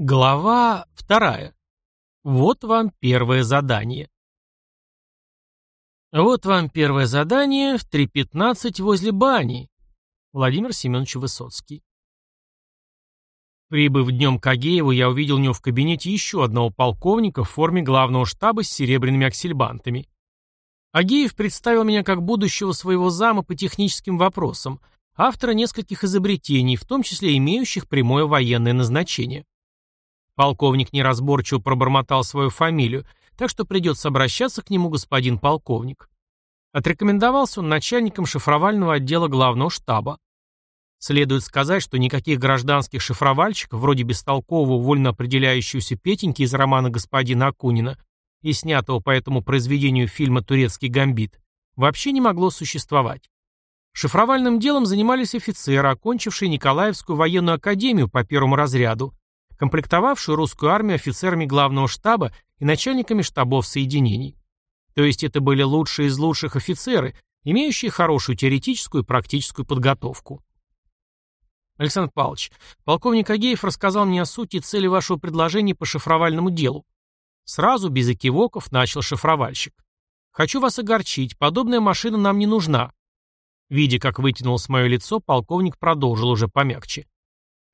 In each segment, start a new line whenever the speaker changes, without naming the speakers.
Глава вторая. Вот вам первое задание. Вот вам первое задание в 3.15 возле бани. Владимир Семенович Высоцкий. Прибыв днем к Агееву, я увидел у него в кабинете еще одного полковника в форме главного штаба с серебряными аксельбантами. Агеев представил меня как будущего своего зама по техническим вопросам, автора нескольких изобретений, в том числе имеющих прямое военное назначение. Полковник неразборчиво пробормотал свою фамилию, так что придется обращаться к нему господин полковник. Отрекомендовался он начальником шифровального отдела главного штаба. Следует сказать, что никаких гражданских шифровальщиков, вроде бестолкового, вольно определяющегося Петеньки из романа господина Акунина и снятого по этому произведению фильма «Турецкий гамбит», вообще не могло существовать. Шифровальным делом занимались офицеры, окончившие Николаевскую военную академию по первому разряду, комплектовавшую русскую армию офицерами главного штаба и начальниками штабов соединений. То есть это были лучшие из лучших офицеры, имеющие хорошую теоретическую и практическую подготовку. Александр Павлович, полковник Агеев рассказал мне о сути и цели вашего предложения по шифровальному делу. Сразу, без экивоков, начал шифровальщик. Хочу вас огорчить, подобная машина нам не нужна. Видя, как вытянулось мое лицо, полковник продолжил уже помягче.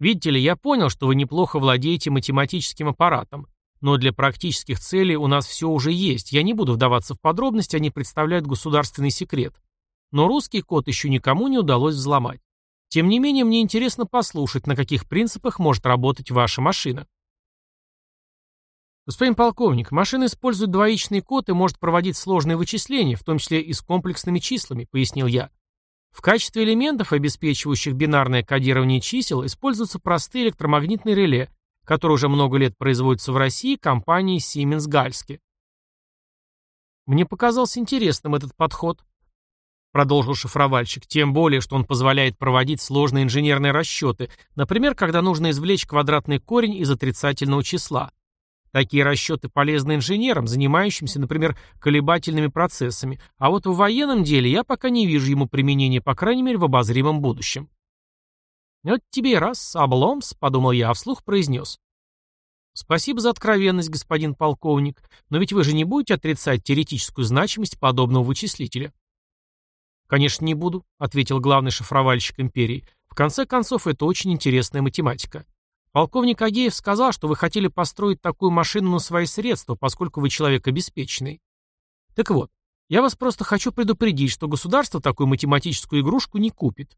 Видите ли, я понял, что вы неплохо владеете математическим аппаратом, но для практических целей у нас все уже есть. Я не буду вдаваться в подробности, они представляют государственный секрет. Но русский код еще никому не удалось взломать. Тем не менее, мне интересно послушать, на каких принципах может работать ваша машина. Господин полковник, машина использует двоичный код и может проводить сложные вычисления, в том числе и с комплексными числами, пояснил я. В качестве элементов, обеспечивающих бинарное кодирование чисел, используются простые электромагнитные реле, которые уже много лет производятся в России компанией Siemens Гальски. Мне показался интересным этот подход, продолжил шифровальщик, тем более, что он позволяет проводить сложные инженерные расчеты, например, когда нужно извлечь квадратный корень из отрицательного числа. Такие расчеты полезны инженерам, занимающимся, например, колебательными процессами, а вот в военном деле я пока не вижу ему применения, по крайней мере, в обозримом будущем. «Вот тебе и раз, обломс», — подумал я, а вслух произнес. «Спасибо за откровенность, господин полковник, но ведь вы же не будете отрицать теоретическую значимость подобного вычислителя?» «Конечно, не буду», — ответил главный шифровальщик империи. «В конце концов, это очень интересная математика. Полковник Агеев сказал, что вы хотели построить такую машину на свои средства, поскольку вы человек обеспеченный. Так вот, я вас просто хочу предупредить, что государство такую математическую игрушку не купит.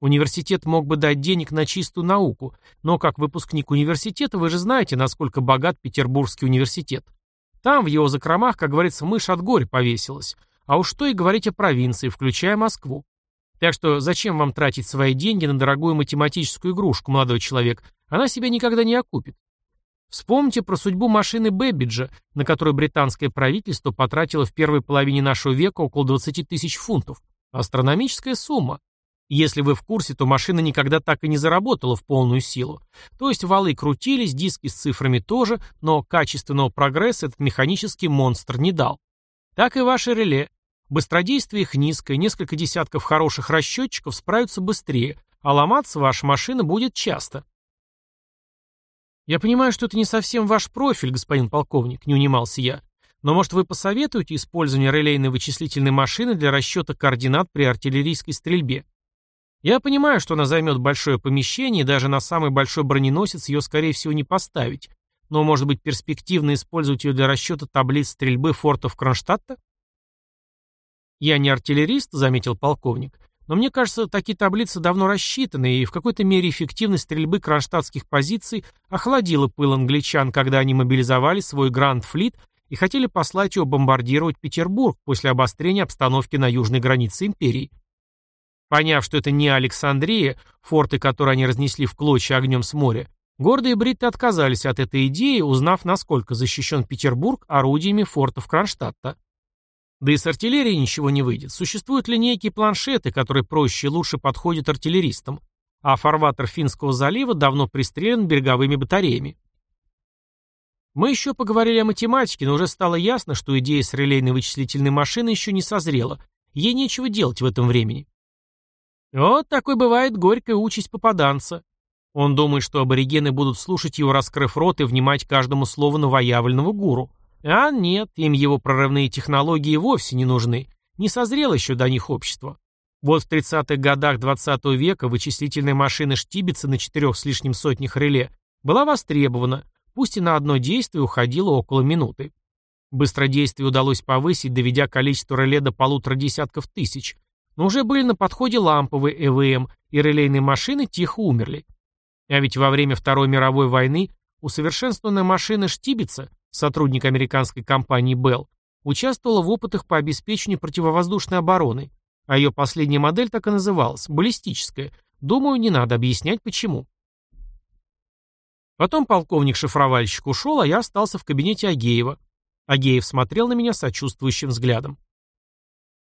Университет мог бы дать денег на чистую науку, но как выпускник университета вы же знаете, насколько богат Петербургский университет. Там, в его закромах, как говорится, мышь от горя повесилась. А уж что и говорить о провинции, включая Москву. Так что зачем вам тратить свои деньги на дорогую математическую игрушку, молодой человек, она себя никогда не окупит. Вспомните про судьбу машины Бэббиджа, на которую британское правительство потратило в первой половине нашего века около 20 тысяч фунтов. Астрономическая сумма. Если вы в курсе, то машина никогда так и не заработала в полную силу. То есть валы крутились, диски с цифрами тоже, но качественного прогресса этот механический монстр не дал. Так и ваши реле. Быстродействие их низкое, несколько десятков хороших расчетчиков справятся быстрее, а ломаться ваша машина будет часто. «Я понимаю, что это не совсем ваш профиль, господин полковник», — не унимался я. «Но, может, вы посоветуете использование релейной вычислительной машины для расчета координат при артиллерийской стрельбе? Я понимаю, что она займет большое помещение, и даже на самый большой броненосец ее, скорее всего, не поставить. Но, может быть, перспективно использовать ее для расчета таблиц стрельбы фортов Кронштадта?» «Я не артиллерист», — заметил полковник, но мне кажется, такие таблицы давно рассчитаны, и в какой-то мере эффективность стрельбы кронштадтских позиций охладила пыл англичан, когда они мобилизовали свой Гранд-флит и хотели послать его бомбардировать Петербург после обострения обстановки на южной границе империи. Поняв, что это не Александрия, форты, которые они разнесли в клочья огнем с моря, гордые бритты отказались от этой идеи, узнав, насколько защищен Петербург орудиями фортов Кронштадта. Да и с артиллерией ничего не выйдет. Существуют линейки и планшеты, которые проще и лучше подходят артиллеристам, а фарватер Финского залива давно пристрелен береговыми батареями. Мы еще поговорили о математике, но уже стало ясно, что идея с релейной вычислительной машиной еще не созрела. Ей нечего делать в этом времени. Вот такой бывает горькая участь попаданца. Он думает, что аборигены будут слушать его, раскрыв рот, и внимать каждому слову новоявленного гуру. А нет, им его прорывные технологии вовсе не нужны. Не созрело еще до них общество. Вот в 30-х годах 20 -го века вычислительная машина Штибица на четырех с лишним сотнях реле была востребована, пусть и на одно действие уходило около минуты. Быстродействие удалось повысить, доведя количество реле до полутора десятков тысяч, но уже были на подходе ламповые ЭВМ, и релейные машины тихо умерли. А ведь во время Второй мировой войны усовершенствованная машина Штибица, сотрудник американской компании Bell, участвовала в опытах по обеспечению противовоздушной обороны, а ее последняя модель так и называлась – баллистическая. Думаю, не надо объяснять, почему. Потом полковник-шифровальщик ушел, а я остался в кабинете Агеева. Агеев смотрел на меня сочувствующим взглядом.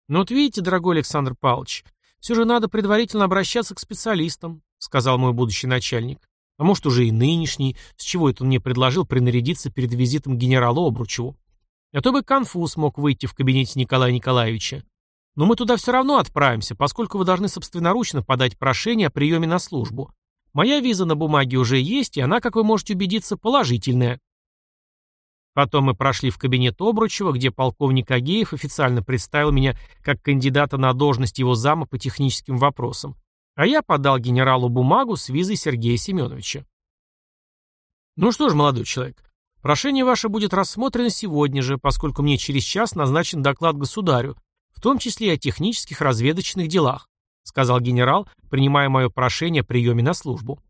«Ну вот видите, дорогой Александр Павлович, все же надо предварительно обращаться к специалистам», сказал мой будущий начальник. А может, уже и нынешний, с чего это он мне предложил принарядиться перед визитом к генералу Обручеву. А то бы конфуз мог выйти в кабинете Николая Николаевича. Но мы туда все равно отправимся, поскольку вы должны собственноручно подать прошение о приеме на службу. Моя виза на бумаге уже есть, и она, как вы можете убедиться, положительная. Потом мы прошли в кабинет Обручева, где полковник Агеев официально представил меня как кандидата на должность его зама по техническим вопросам, а я подал генералу бумагу с визой Сергея Семеновича. Ну что ж, молодой человек, прошение ваше будет рассмотрено сегодня же, поскольку мне через час назначен доклад государю, в том числе и о технических разведочных делах, сказал генерал, принимая мое прошение о приеме на службу.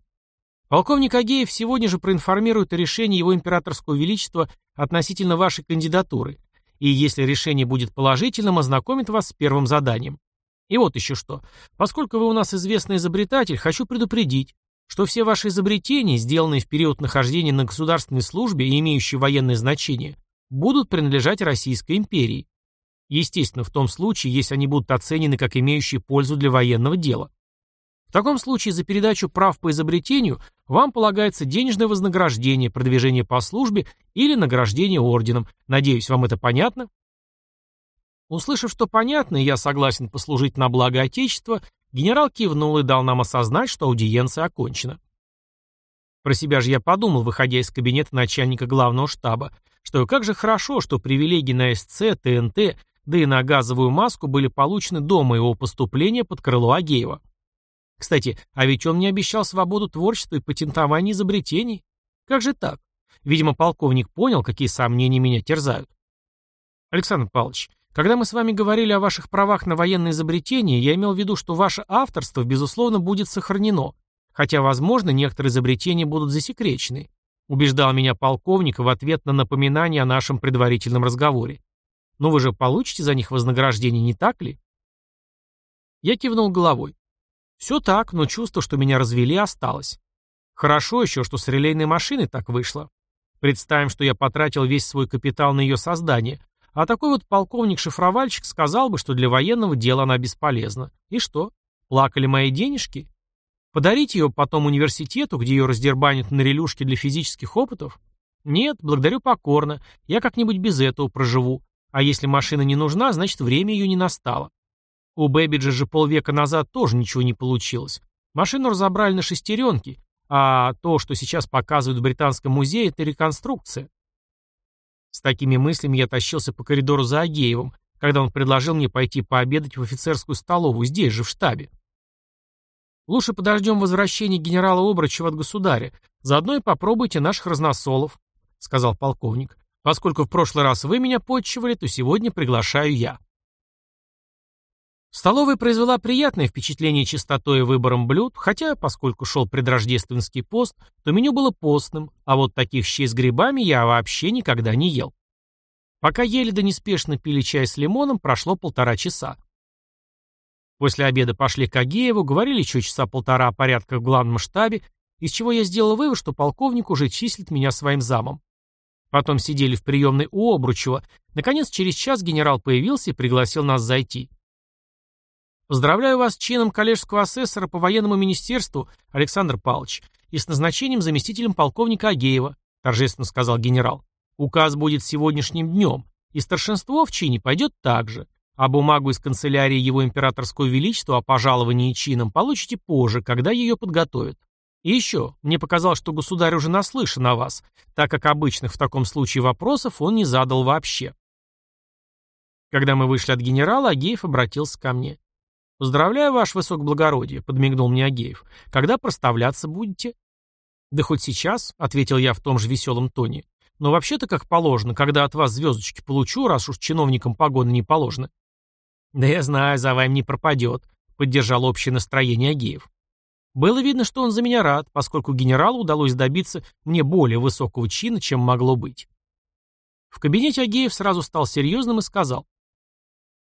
Полковник Агеев сегодня же проинформирует о решении его императорского величества относительно вашей кандидатуры, и если решение будет положительным, ознакомит вас с первым заданием. И вот еще что. Поскольку вы у нас известный изобретатель, хочу предупредить, что все ваши изобретения, сделанные в период нахождения на государственной службе и имеющие военное значение, будут принадлежать Российской империи. Естественно, в том случае, если они будут оценены как имеющие пользу для военного дела. В таком случае за передачу прав по изобретению вам полагается денежное вознаграждение, продвижение по службе или награждение орденом. Надеюсь, вам это понятно? Услышав, что понятно, и я согласен послужить на благо Отечества, генерал кивнул и дал нам осознать, что аудиенция окончена. Про себя же я подумал, выходя из кабинета начальника главного штаба, что как же хорошо, что привилегии на СЦ, ТНТ да и на газовую маску были получены до моего поступления под крыло Агеева. Кстати, а ведь он мне обещал свободу творчества и патентование изобретений. Как же так? Видимо, полковник понял, какие сомнения меня терзают. Александр Павлович, когда мы с вами говорили о ваших правах на военное изобретение, я имел в виду, что ваше авторство, безусловно, будет сохранено, хотя, возможно, некоторые изобретения будут засекречены, убеждал меня полковник в ответ на напоминание о нашем предварительном разговоре. Но вы же получите за них вознаграждение, не так ли? Я кивнул головой. Все так, но чувство, что меня развели, осталось. Хорошо еще, что с релейной машиной так вышло. Представим, что я потратил весь свой капитал на ее создание, а такой вот полковник-шифровальщик сказал бы, что для военного дела она бесполезна. И что? Плакали мои денежки? Подарить ее потом университету, где ее раздербанят на релюшки для физических опытов? Нет, благодарю покорно. Я как-нибудь без этого проживу. А если машина не нужна, значит время ее не настало. У Бэбиджа же полвека назад тоже ничего не получилось. Машину разобрали на шестеренки, а то, что сейчас показывают в Британском музее, это реконструкция. С такими мыслями я тащился по коридору за Агеевым, когда он предложил мне пойти пообедать в офицерскую столовую, здесь же, в штабе. Лучше подождем возвращения генерала Обрачева от государя, заодно и попробуйте наших разносолов, сказал полковник. Поскольку в прошлый раз вы меня подчивали, то сегодня приглашаю я. Столовая произвела приятное впечатление чистотой и выбором блюд, хотя, поскольку шел предрождественский пост, то меню было постным, а вот таких щей с грибами я вообще никогда не ел. Пока ели да неспешно пили чай с лимоном, прошло полтора часа. После обеда пошли к Агееву, говорили еще часа полтора о порядках в главном штабе, из чего я сделал вывод, что полковник уже числит меня своим замом. Потом сидели в приемной у Обручева. Наконец, через час генерал появился и пригласил нас зайти. «Поздравляю вас с чином коллежского асессора по военному министерству, Александр Павлович, и с назначением заместителем полковника Агеева», торжественно сказал генерал. «Указ будет сегодняшним днем, и старшинство в чине пойдет также, а бумагу из канцелярии его императорского величества о пожаловании чином получите позже, когда ее подготовят. И еще, мне показалось, что государь уже наслышан о вас, так как обычных в таком случае вопросов он не задал вообще. Когда мы вышли от генерала, Агеев обратился ко мне. «Поздравляю, ваше высокоблагородие», — подмигнул мне Агеев. «Когда проставляться будете?» «Да хоть сейчас», — ответил я в том же веселом тоне. «Но вообще-то как положено, когда от вас звездочки получу, раз уж чиновникам погоны не положено». «Да я знаю, за вами не пропадет», — поддержал общее настроение Агеев. Было видно, что он за меня рад, поскольку генералу удалось добиться мне более высокого чина, чем могло быть. В кабинете Агеев сразу стал серьезным и сказал.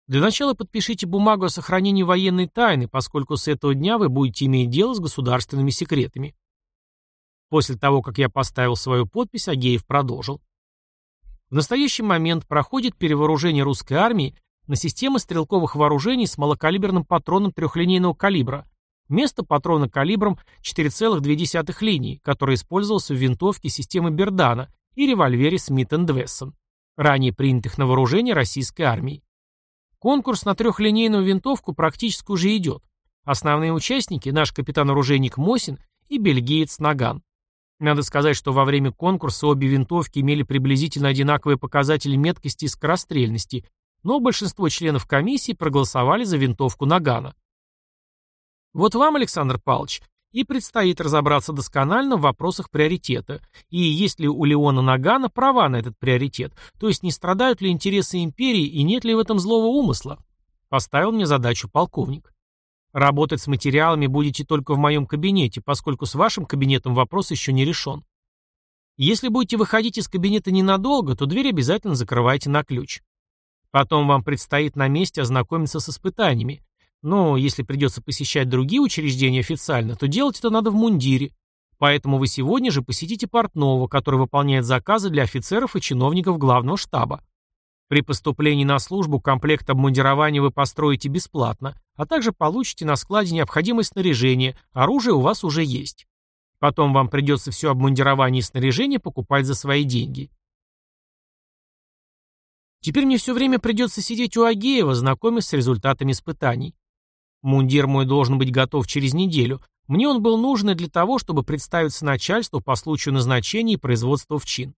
Для начала подпишите бумагу о сохранении военной тайны, поскольку с этого дня вы будете иметь дело с государственными секретами. После того, как я поставил свою подпись, Агеев продолжил. В настоящий момент проходит перевооружение русской армии на системы стрелковых вооружений с малокалиберным патроном трехлинейного калибра, вместо патрона калибром 4,2 линии, который использовался в винтовке системы Бердана и револьвере Смит Вессон, ранее принятых на вооружение российской армии. Конкурс на трехлинейную винтовку практически уже идет. Основные участники – наш капитан-оружейник Мосин и бельгиец Наган. Надо сказать, что во время конкурса обе винтовки имели приблизительно одинаковые показатели меткости и скорострельности, но большинство членов комиссии проголосовали за винтовку Нагана. Вот вам, Александр Павлович, и предстоит разобраться досконально в вопросах приоритета, и есть ли у Леона Нагана права на этот приоритет, то есть не страдают ли интересы империи и нет ли в этом злого умысла. Поставил мне задачу полковник. Работать с материалами будете только в моем кабинете, поскольку с вашим кабинетом вопрос еще не решен. Если будете выходить из кабинета ненадолго, то дверь обязательно закрывайте на ключ. Потом вам предстоит на месте ознакомиться с испытаниями. Но если придется посещать другие учреждения официально, то делать это надо в мундире. Поэтому вы сегодня же посетите портного, который выполняет заказы для офицеров и чиновников главного штаба. При поступлении на службу комплект обмундирования вы построите бесплатно, а также получите на складе необходимое снаряжение, оружие у вас уже есть. Потом вам придется все обмундирование и снаряжение покупать за свои деньги. Теперь мне все время придется сидеть у Агеева, знакомясь с результатами испытаний. Мундир мой должен быть готов через неделю. Мне он был нужен для того, чтобы представиться начальству по случаю назначения и производства в чин.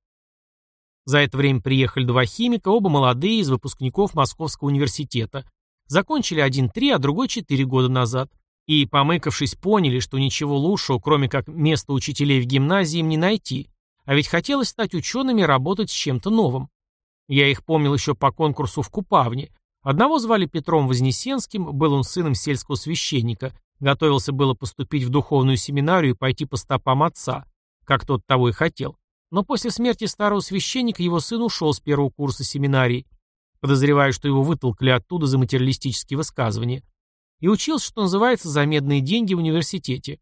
За это время приехали два химика, оба молодые, из выпускников Московского университета. Закончили один три, а другой четыре года назад. И, помыкавшись, поняли, что ничего лучшего, кроме как места учителей в гимназии, им не найти. А ведь хотелось стать учеными и работать с чем-то новым. Я их помнил еще по конкурсу в Купавне. Одного звали Петром Вознесенским, был он сыном сельского священника, готовился было поступить в духовную семинарию и пойти по стопам отца, как тот того и хотел. Но после смерти старого священника его сын ушел с первого курса семинарии, подозревая, что его вытолкали оттуда за материалистические высказывания, и учился, что называется, за медные деньги в университете.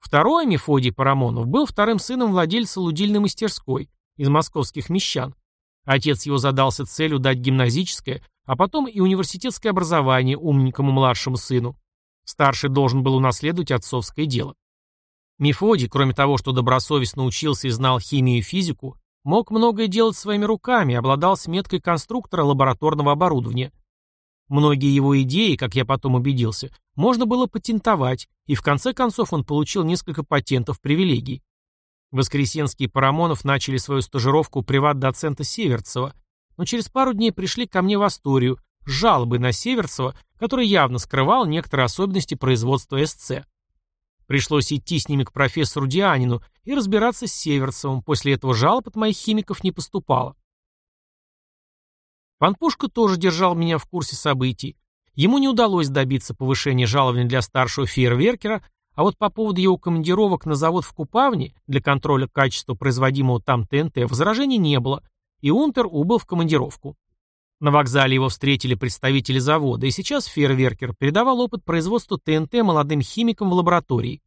Второй, Мефодий Парамонов, был вторым сыном владельца лудильной мастерской из московских мещан. Отец его задался целью дать гимназическое, а потом и университетское образование умненькому младшему сыну. Старший должен был унаследовать отцовское дело. Мефодий, кроме того, что добросовестно учился и знал химию и физику, мог многое делать своими руками и обладал сметкой конструктора лабораторного оборудования. Многие его идеи, как я потом убедился, можно было патентовать, и в конце концов он получил несколько патентов привилегий. Воскресенский и Парамонов начали свою стажировку у приват-доцента Северцева, но через пару дней пришли ко мне в Асторию с жалобой на Северцева, который явно скрывал некоторые особенности производства СЦ. Пришлось идти с ними к профессору Дианину и разбираться с Северцевым. После этого жалоб от моих химиков не поступало. Пан Пушка тоже держал меня в курсе событий. Ему не удалось добиться повышения жалования для старшего фейерверкера, а вот по поводу его командировок на завод в Купавне для контроля качества производимого там ТНТ возражений не было, и Унтер убыл в командировку. На вокзале его встретили представители завода, и сейчас фейерверкер передавал опыт производства ТНТ молодым химикам в лаборатории.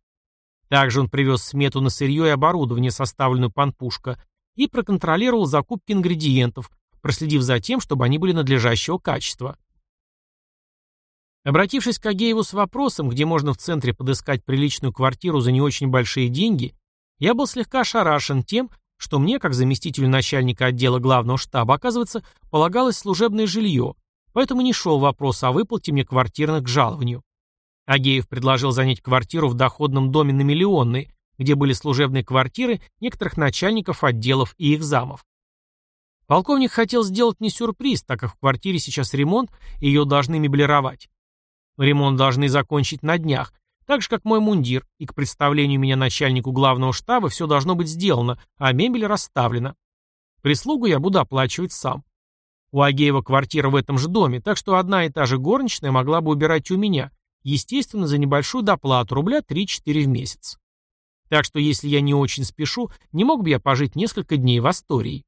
Также он привез смету на сырье и оборудование, составленную панпушка, и проконтролировал закупки ингредиентов, проследив за тем, чтобы они были надлежащего качества. Обратившись к Агееву с вопросом, где можно в центре подыскать приличную квартиру за не очень большие деньги, я был слегка ошарашен тем, что мне, как заместителю начальника отдела главного штаба, оказывается, полагалось служебное жилье, поэтому не шел вопрос о выплате мне квартирных к жалованию. Агеев предложил занять квартиру в доходном доме на Миллионной, где были служебные квартиры некоторых начальников отделов и их замов. Полковник хотел сделать не сюрприз, так как в квартире сейчас ремонт, и ее должны меблировать. Ремонт должны закончить на днях, так же, как мой мундир, и к представлению меня начальнику главного штаба все должно быть сделано, а мебель расставлена. Прислугу я буду оплачивать сам. У Агеева квартира в этом же доме, так что одна и та же горничная могла бы убирать у меня, естественно, за небольшую доплату, рубля 3-4 в месяц. Так что если я не очень спешу, не мог бы я пожить несколько дней в Астории.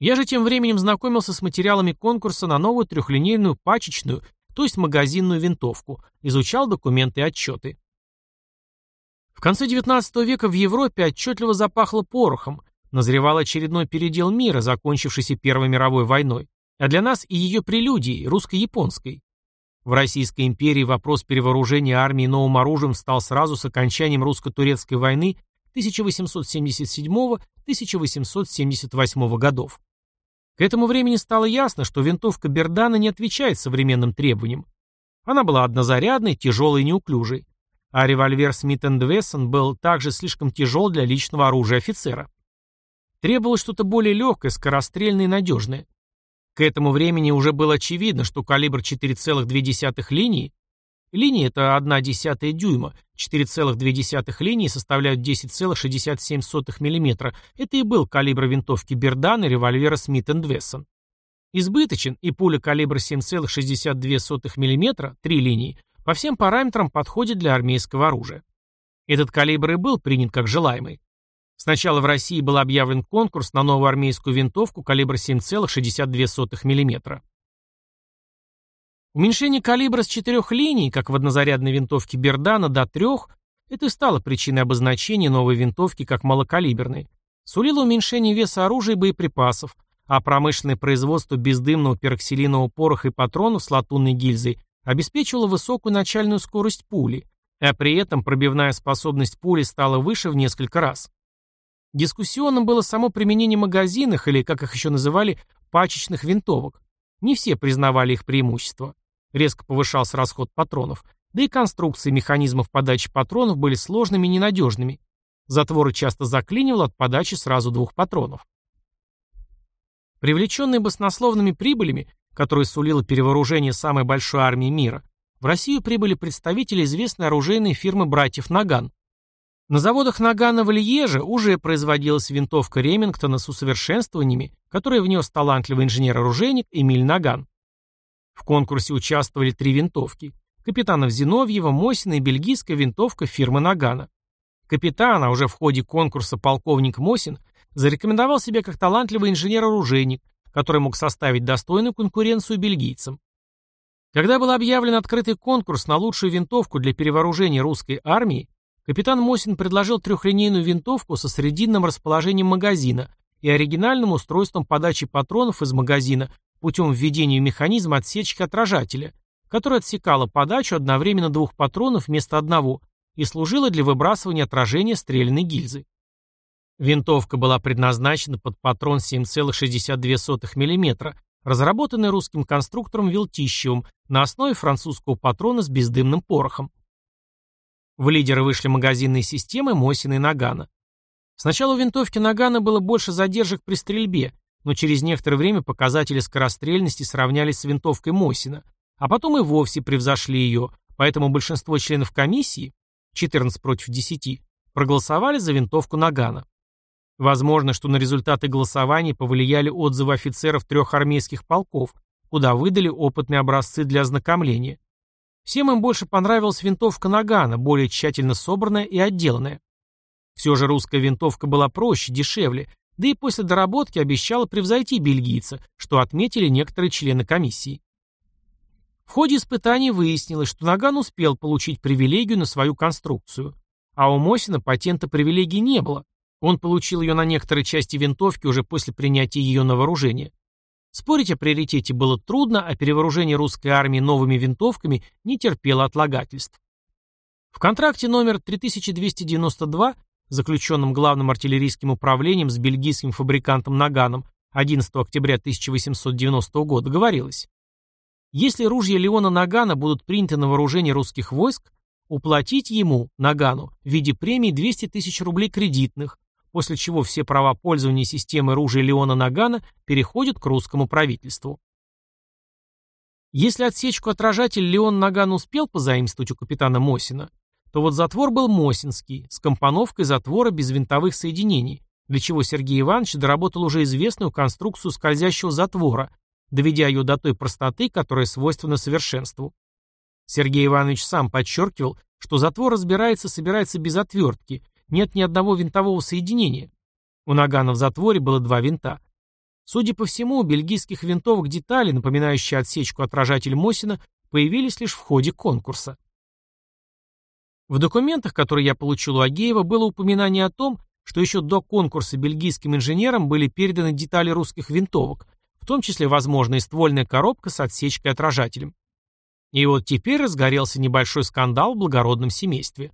Я же тем временем знакомился с материалами конкурса на новую трехлинейную пачечную, то есть магазинную винтовку, изучал документы и отчеты. В конце XIX века в Европе отчетливо запахло порохом, Назревал очередной передел мира, закончившийся Первой мировой войной, а для нас и ее прелюдией, русско-японской. В Российской империи вопрос перевооружения армии новым оружием стал сразу с окончанием русско-турецкой войны 1877-1878 годов. К этому времени стало ясно, что винтовка Бердана не отвечает современным требованиям. Она была однозарядной, тяжелой и неуклюжей. А револьвер Смит энд Вессон был также слишком тяжел для личного оружия офицера. Требовалось что-то более легкое, скорострельное и надежное. К этому времени уже было очевидно, что калибр 4,2 линии Линии это 1 десятая дюйма, 4,2 линии составляют 10,67 мм. Это и был калибр винтовки Бердан и револьвера Смит энд Вессон. Избыточен, и пуля калибра 7,62 мм, три линии, по всем параметрам подходит для армейского оружия. Этот калибр и был принят как желаемый. Сначала в России был объявлен конкурс на новую армейскую винтовку калибра 7,62 мм. Уменьшение калибра с четырех линий, как в однозарядной винтовке Бердана, до трех, это и стало причиной обозначения новой винтовки как малокалиберной. Сулило уменьшение веса оружия и боеприпасов, а промышленное производство бездымного пероксилинового пороха и патронов с латунной гильзой обеспечивало высокую начальную скорость пули, а при этом пробивная способность пули стала выше в несколько раз. Дискуссионным было само применение магазинных, или, как их еще называли, пачечных винтовок. Не все признавали их преимущество. Резко повышался расход патронов, да и конструкции механизмов подачи патронов были сложными и ненадежными. Затворы часто заклинивал от подачи сразу двух патронов. Привлеченные баснословными прибылями, которые сулило перевооружение самой большой армии мира, в Россию прибыли представители известной оружейной фирмы братьев Наган. На заводах Нагана в Льеже уже производилась винтовка Ремингтона с усовершенствованиями, которые внес талантливый инженер-оружейник Эмиль Наган. В конкурсе участвовали три винтовки. Капитанов Зиновьева, Мосина и бельгийская винтовка фирмы Нагана. Капитан, а уже в ходе конкурса полковник Мосин, зарекомендовал себя как талантливый инженер-оружейник, который мог составить достойную конкуренцию бельгийцам. Когда был объявлен открытый конкурс на лучшую винтовку для перевооружения русской армии, Капитан Мосин предложил трехлинейную винтовку со срединным расположением магазина и оригинальным устройством подачи патронов из магазина путем введения механизма отсечки отражателя, который отсекало подачу одновременно двух патронов вместо одного и служила для выбрасывания отражения стрелянной гильзы. Винтовка была предназначена под патрон 7,62 мм, разработанный русским конструктором Вилтищевым на основе французского патрона с бездымным порохом. В лидеры вышли магазинные системы Мосина и Нагана. Сначала у винтовки Нагана было больше задержек при стрельбе, но через некоторое время показатели скорострельности сравнялись с винтовкой Мосина, а потом и вовсе превзошли ее, поэтому большинство членов комиссии, 14 против 10, проголосовали за винтовку Нагана. Возможно, что на результаты голосования повлияли отзывы офицеров трех армейских полков, куда выдали опытные образцы для ознакомления. Всем им больше понравилась винтовка Нагана, более тщательно собранная и отделанная. Все же русская винтовка была проще, дешевле, да и после доработки обещала превзойти бельгийца, что отметили некоторые члены комиссии. В ходе испытаний выяснилось, что Наган успел получить привилегию на свою конструкцию, а у Мосина патента привилегии не было. Он получил ее на некоторой части винтовки уже после принятия ее на вооружение. Спорить о приоритете было трудно, а перевооружение русской армии новыми винтовками не терпело отлагательств. В контракте номер 3292, заключенном главным артиллерийским управлением с бельгийским фабрикантом Наганом 11 октября 1890 года, говорилось, если ружья Леона Нагана будут приняты на вооружение русских войск, уплатить ему, Нагану, в виде премии 200 тысяч рублей кредитных, после чего все права пользования системой ружья Леона Нагана переходят к русскому правительству. Если отсечку отражатель Леон Наган успел позаимствовать у капитана Мосина, то вот затвор был Мосинский, с компоновкой затвора без винтовых соединений, для чего Сергей Иванович доработал уже известную конструкцию скользящего затвора, доведя ее до той простоты, которая свойственна совершенству. Сергей Иванович сам подчеркивал, что затвор разбирается, собирается без отвертки, нет ни одного винтового соединения. У Нагана в затворе было два винта. Судя по всему, у бельгийских винтовок детали, напоминающие отсечку отражатель Мосина, появились лишь в ходе конкурса. В документах, которые я получил у Агеева, было упоминание о том, что еще до конкурса бельгийским инженерам были переданы детали русских винтовок, в том числе, возможно, и ствольная коробка с отсечкой-отражателем. И вот теперь разгорелся небольшой скандал в благородном семействе.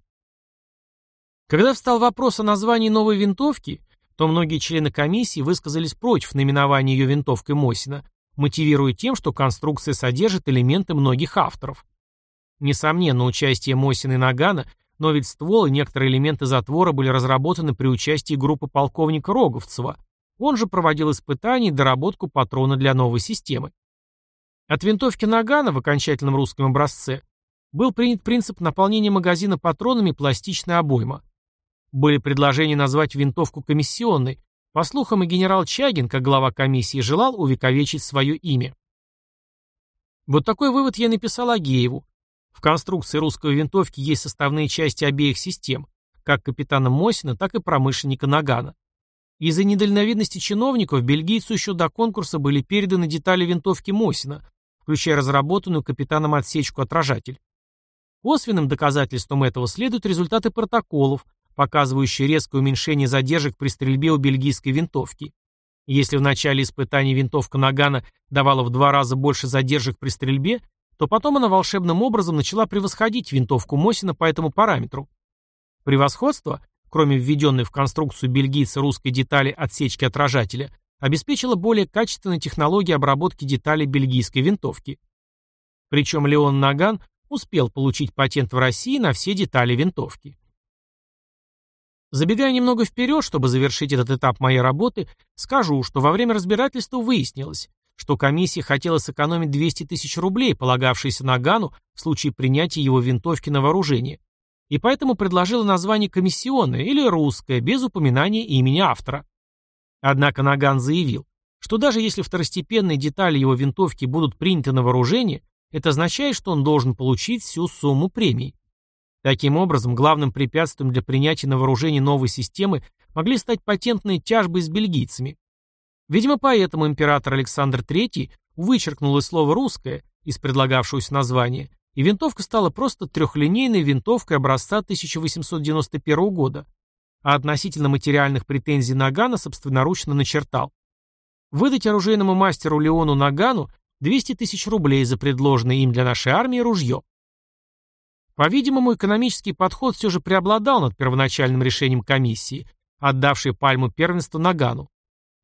Когда встал вопрос о названии новой винтовки, то многие члены комиссии высказались против наименования ее винтовкой Мосина, мотивируя тем, что конструкция содержит элементы многих авторов. Несомненно, участие Мосина и Нагана, но ведь ствол и некоторые элементы затвора были разработаны при участии группы полковника Роговцева. Он же проводил испытания и доработку патрона для новой системы. От винтовки Нагана в окончательном русском образце был принят принцип наполнения магазина патронами пластичной обойма. Были предложения назвать винтовку комиссионной. По слухам, и генерал Чагин, как глава комиссии, желал увековечить свое имя. Вот такой вывод я написал Агееву. В конструкции русской винтовки есть составные части обеих систем, как капитана Мосина, так и промышленника Нагана. Из-за недальновидности чиновников бельгийцу еще до конкурса были переданы детали винтовки Мосина, включая разработанную капитаном отсечку-отражатель. Косвенным доказательством этого следуют результаты протоколов, показывающие резкое уменьшение задержек при стрельбе у бельгийской винтовки. Если в начале испытаний винтовка Нагана давала в два раза больше задержек при стрельбе, то потом она волшебным образом начала превосходить винтовку Мосина по этому параметру. Превосходство, кроме введенной в конструкцию бельгийца русской детали отсечки отражателя, обеспечило более качественной технологии обработки деталей бельгийской винтовки. Причем Леон Наган успел получить патент в России на все детали винтовки. Забегая немного вперед, чтобы завершить этот этап моей работы, скажу, что во время разбирательства выяснилось, что комиссия хотела сэкономить 200 тысяч рублей, полагавшиеся Нагану в случае принятия его винтовки на вооружение, и поэтому предложила название комиссионное или русское, без упоминания имени автора. Однако Наган заявил, что даже если второстепенные детали его винтовки будут приняты на вооружение, это означает, что он должен получить всю сумму премии. Таким образом, главным препятствием для принятия на вооружение новой системы могли стать патентные тяжбы с бельгийцами. Видимо, поэтому император Александр III вычеркнул из слова «русское» из предлагавшегося названия, и винтовка стала просто трехлинейной винтовкой образца 1891 года, а относительно материальных претензий Нагана собственноручно начертал. Выдать оружейному мастеру Леону Нагану 200 тысяч рублей за предложенное им для нашей армии ружье. По-видимому, экономический подход все же преобладал над первоначальным решением комиссии, отдавшей пальму первенства Нагану.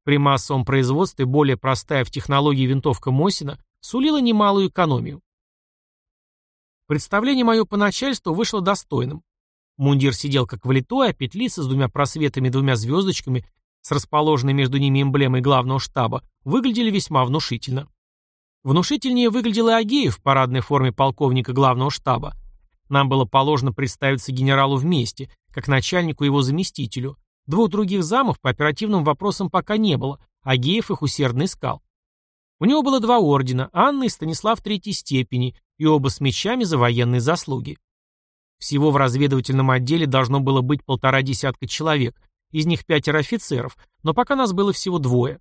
При массовом производстве более простая в технологии винтовка Мосина сулила немалую экономию. Представление мое по начальству вышло достойным. Мундир сидел как влитой, а петлицы с двумя просветами и двумя звездочками, с расположенной между ними эмблемой главного штаба, выглядели весьма внушительно. Внушительнее выглядел и Агеев в парадной форме полковника главного штаба, нам было положено представиться генералу вместе, как начальнику и его заместителю. Двух других замов по оперативным вопросам пока не было, а Геев их усердно искал. У него было два ордена, Анна и Станислав третьей степени, и оба с мечами за военные заслуги. Всего в разведывательном отделе должно было быть полтора десятка человек, из них пятеро офицеров, но пока нас было всего двое.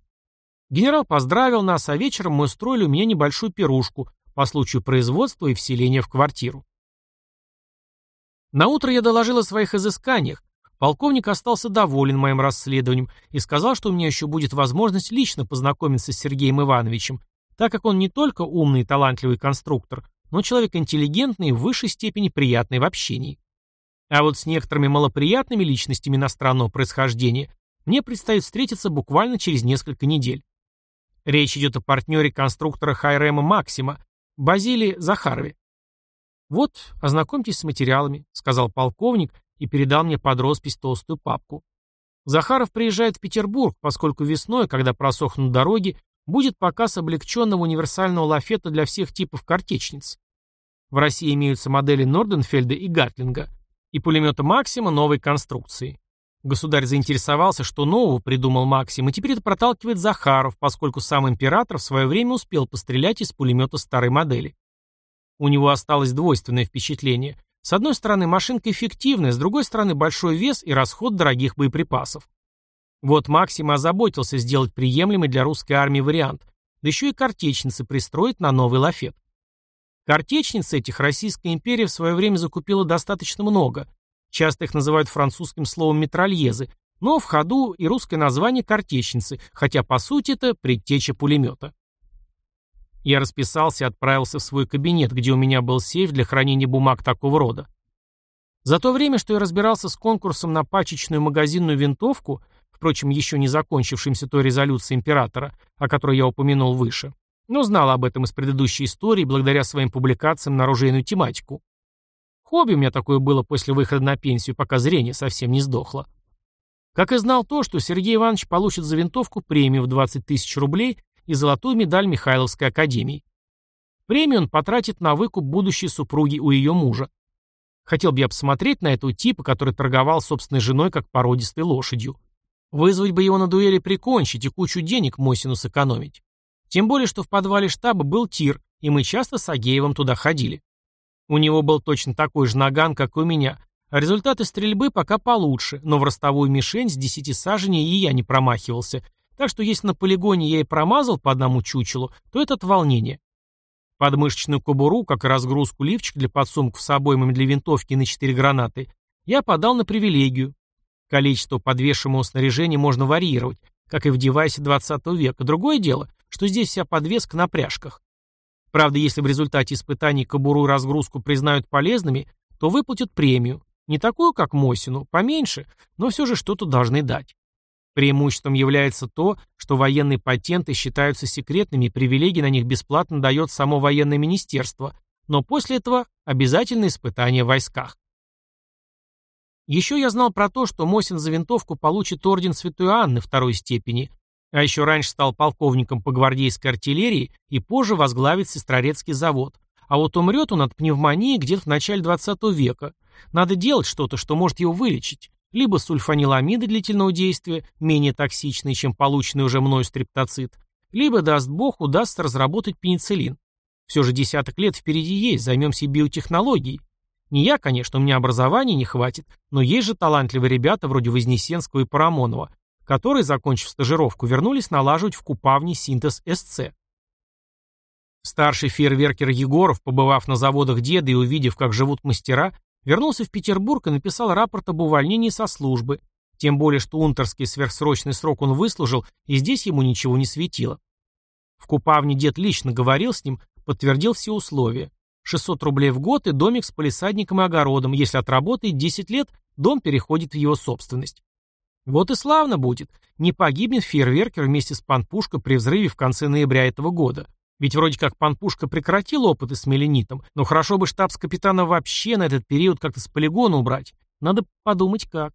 Генерал поздравил нас, а вечером мы устроили у меня небольшую пирушку по случаю производства и вселения в квартиру. На утро я доложил о своих изысканиях. Полковник остался доволен моим расследованием и сказал, что у меня еще будет возможность лично познакомиться с Сергеем Ивановичем, так как он не только умный и талантливый конструктор, но человек интеллигентный и в высшей степени приятный в общении. А вот с некоторыми малоприятными личностями иностранного происхождения мне предстоит встретиться буквально через несколько недель. Речь идет о партнере конструктора Хайрема Максима, Базилии Захарове. «Вот, ознакомьтесь с материалами», — сказал полковник и передал мне под роспись толстую папку. Захаров приезжает в Петербург, поскольку весной, когда просохнут дороги, будет показ облегченного универсального лафета для всех типов картечниц. В России имеются модели Норденфельда и Гатлинга и пулемета Максима новой конструкции. Государь заинтересовался, что нового придумал Максим, и теперь это проталкивает Захаров, поскольку сам император в свое время успел пострелять из пулемета старой модели. У него осталось двойственное впечатление. С одной стороны, машинка эффективная, с другой стороны, большой вес и расход дорогих боеприпасов. Вот Максим озаботился сделать приемлемый для русской армии вариант, да еще и картечницы пристроить на новый лафет. Картечниц этих Российская империя в свое время закупила достаточно много. Часто их называют французским словом «метрольезы», но в ходу и русское название «картечницы», хотя по сути это предтеча пулемета. Я расписался и отправился в свой кабинет, где у меня был сейф для хранения бумаг такого рода. За то время, что я разбирался с конкурсом на пачечную магазинную винтовку, впрочем, еще не закончившимся той резолюцией императора, о которой я упомянул выше, но знал об этом из предыдущей истории благодаря своим публикациям на оружейную тематику. Хобби у меня такое было после выхода на пенсию, пока зрение совсем не сдохло. Как и знал то, что Сергей Иванович получит за винтовку премию в 20 тысяч рублей и золотую медаль Михайловской академии. Премию он потратит на выкуп будущей супруги у ее мужа. Хотел бы я посмотреть на этого типа, который торговал собственной женой как породистой лошадью. Вызвать бы его на дуэли прикончить и кучу денег Мосину сэкономить. Тем более, что в подвале штаба был тир, и мы часто с Агеевым туда ходили. У него был точно такой же наган, как у меня, а результаты стрельбы пока получше, но в ростовую мишень с десяти саженей и я не промахивался, так что если на полигоне я и промазал по одному чучелу, то это от волнения. Подмышечную кобуру, как и разгрузку лифчик для подсумков с обоймами для винтовки на четыре гранаты, я подал на привилегию. Количество подвешенного снаряжения можно варьировать, как и в девайсе 20 века. Другое дело, что здесь вся подвеска на пряжках. Правда, если в результате испытаний кобуру и разгрузку признают полезными, то выплатят премию. Не такую, как Мосину, поменьше, но все же что-то должны дать. Преимуществом является то, что военные патенты считаются секретными привилегии на них бесплатно дает само военное министерство, но после этого обязательно испытания в войсках. Еще я знал про то, что Мосин за винтовку получит орден Святой Анны второй степени, а еще раньше стал полковником по гвардейской артиллерии и позже возглавит Сестрорецкий завод. А вот умрет он от пневмонии где-то в начале 20 века. Надо делать что-то, что может его вылечить. Либо сульфаниламиды длительного действия, менее токсичные, чем полученный уже мною стриптоцит, либо, даст бог, удастся разработать пенициллин. Все же десяток лет впереди есть, займемся биотехнологией. Не я, конечно, у меня образования не хватит, но есть же талантливые ребята вроде Вознесенского и Парамонова, которые, закончив стажировку, вернулись налаживать в Купавне синтез СЦ. Старший фейерверкер Егоров, побывав на заводах деда и увидев, как живут мастера, вернулся в Петербург и написал рапорт об увольнении со службы, тем более, что унтерский сверхсрочный срок он выслужил, и здесь ему ничего не светило. В Купавне дед лично говорил с ним, подтвердил все условия. 600 рублей в год и домик с полисадником и огородом. Если отработает 10 лет, дом переходит в его собственность. Вот и славно будет. Не погибнет фейерверкер вместе с Панпушко при взрыве в конце ноября этого года. Ведь вроде как Панпушка прекратил опыты с меленитом, но хорошо бы штабс-капитана вообще на этот период как-то с полигона убрать. Надо подумать как.